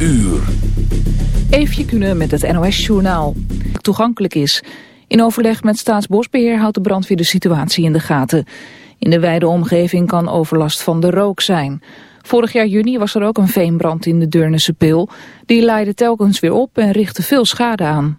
uur. Eefje kunnen met het NOS-journaal. Toegankelijk is. In overleg met Staatsbosbeheer houdt de brandweer de situatie in de gaten. In de wijde omgeving kan overlast van de rook zijn. Vorig jaar juni was er ook een veenbrand in de Deurnense Pil. Die leidde telkens weer op en richtte veel schade aan.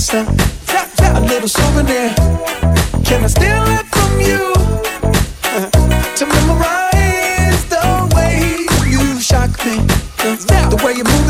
answer. A little souvenir. Can I steal it from you? To memorize the way you shock me. The way you move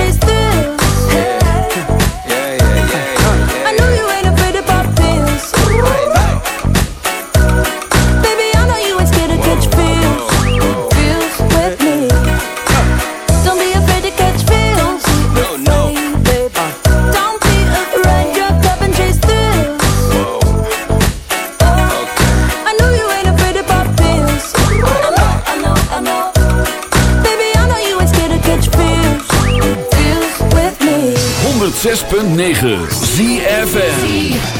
chase through 106.9 ZFN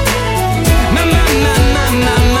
My, my,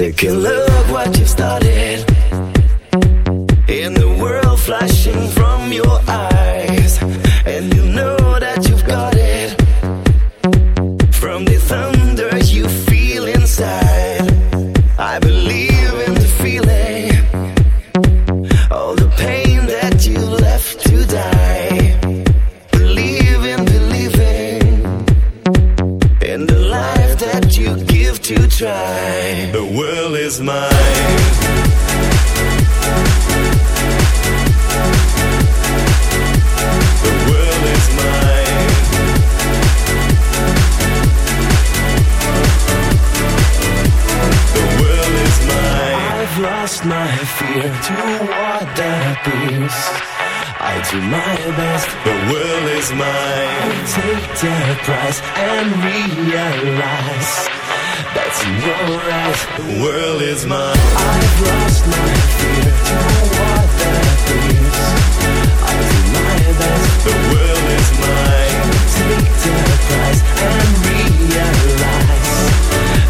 Take a look what you've started. In the world flashing from your eyes, and you know appears. I do my best. Is is. I do my best. The world is mine. Take the prize and realize that's your eyes. The world is mine. I've lost my fear to what that appears. I do my best. The world is mine. Take the prize and realize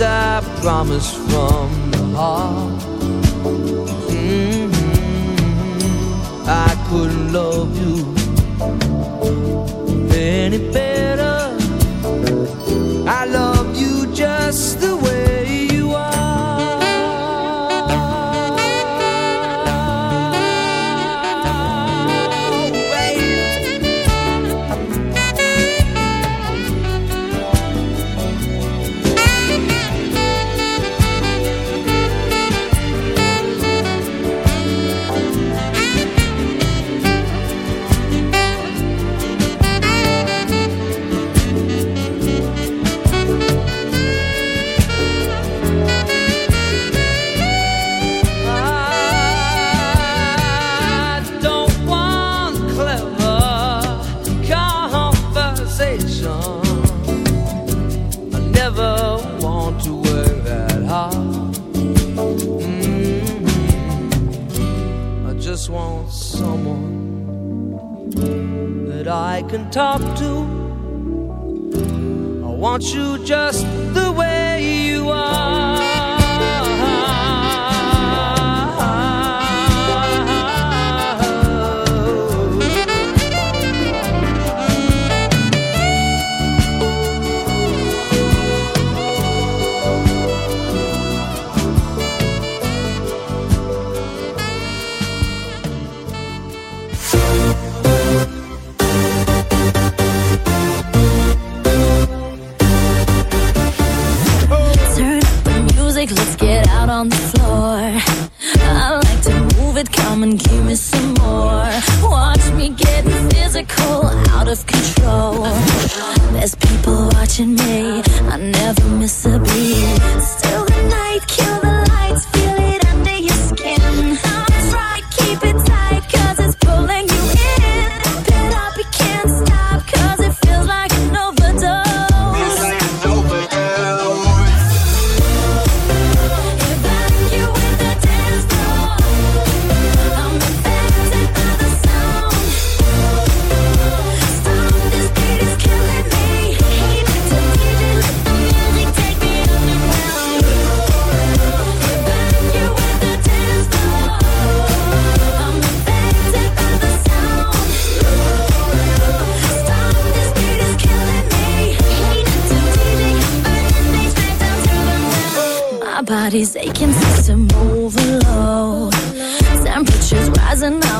I promise from the heart. Mhm. I couldn't love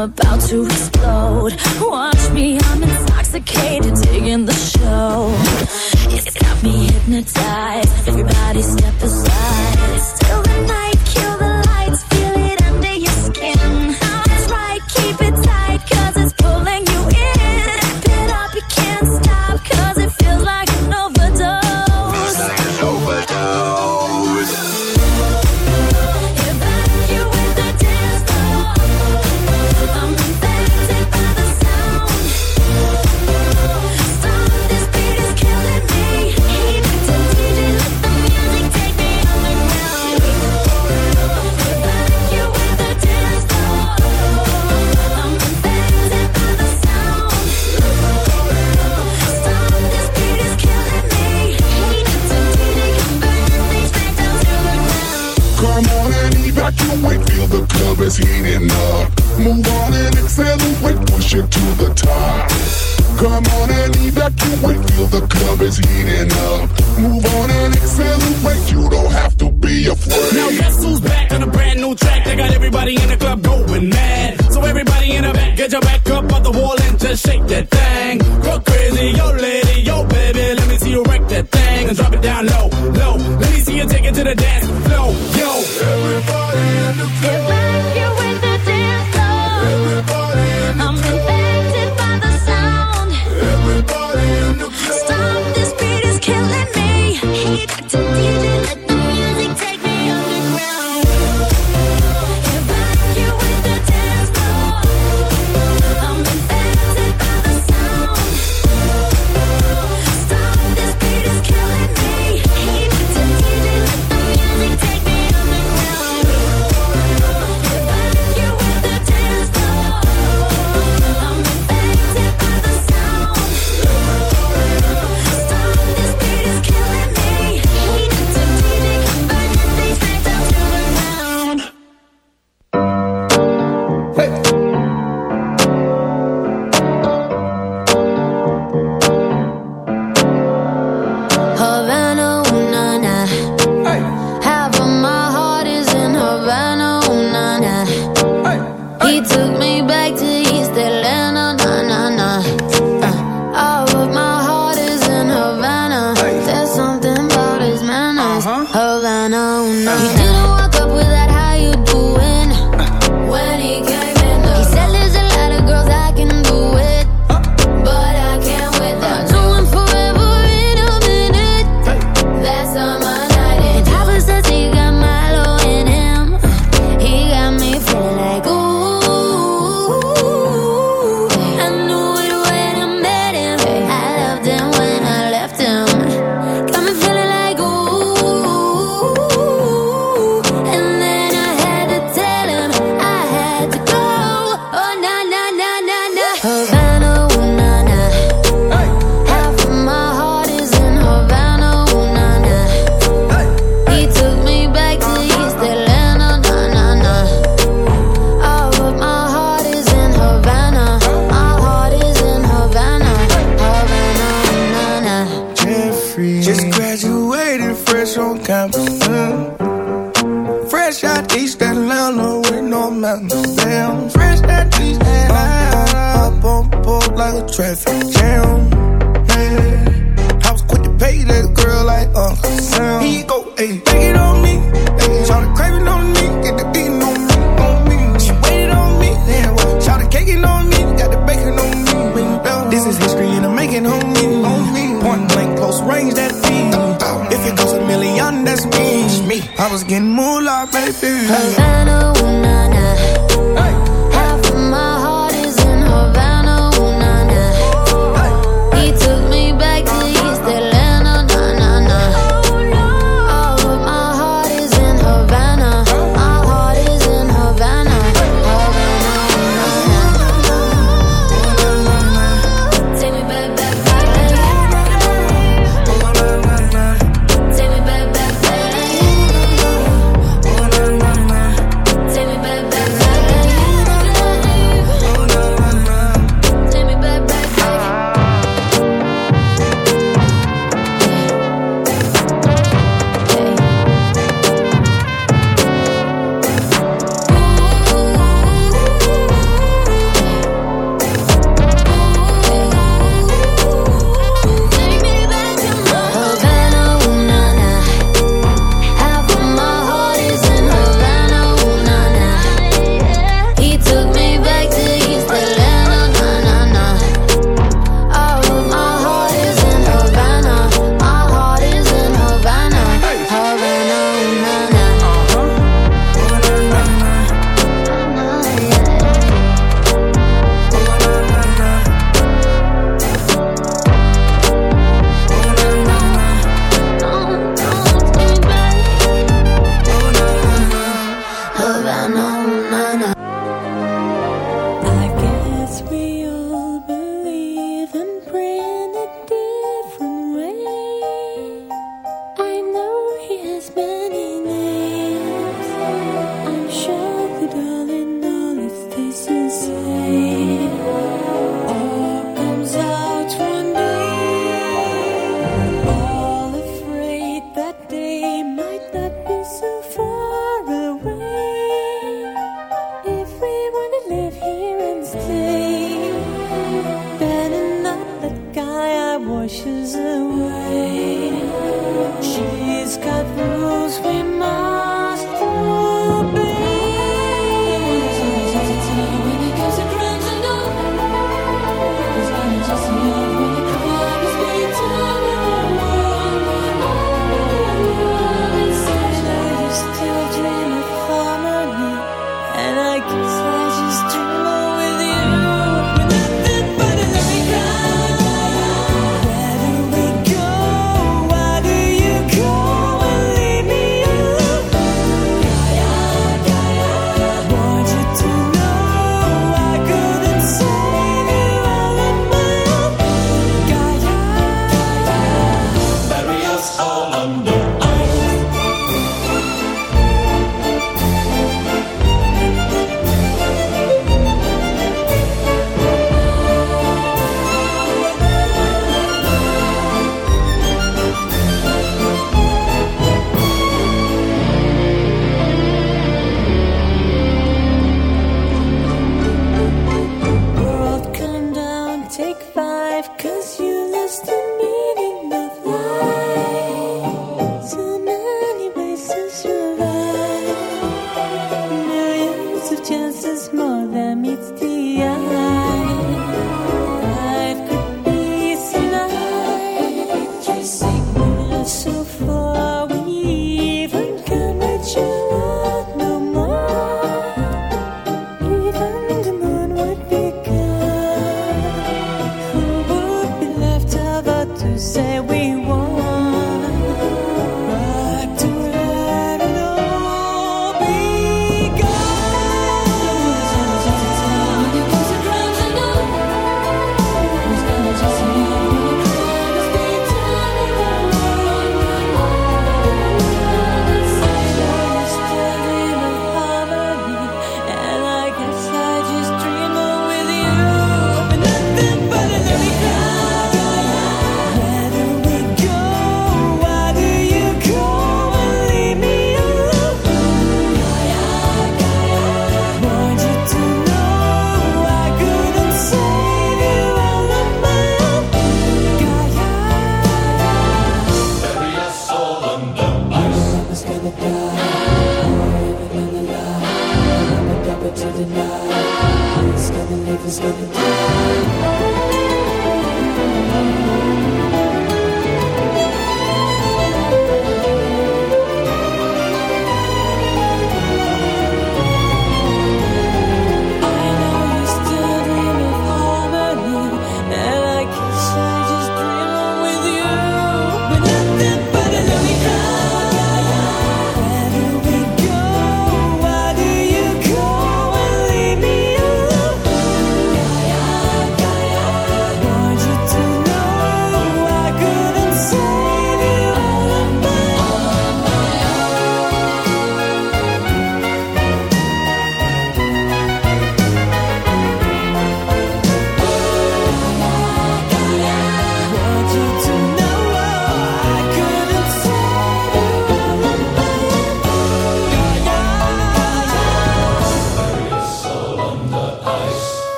I'm about to explode. The dance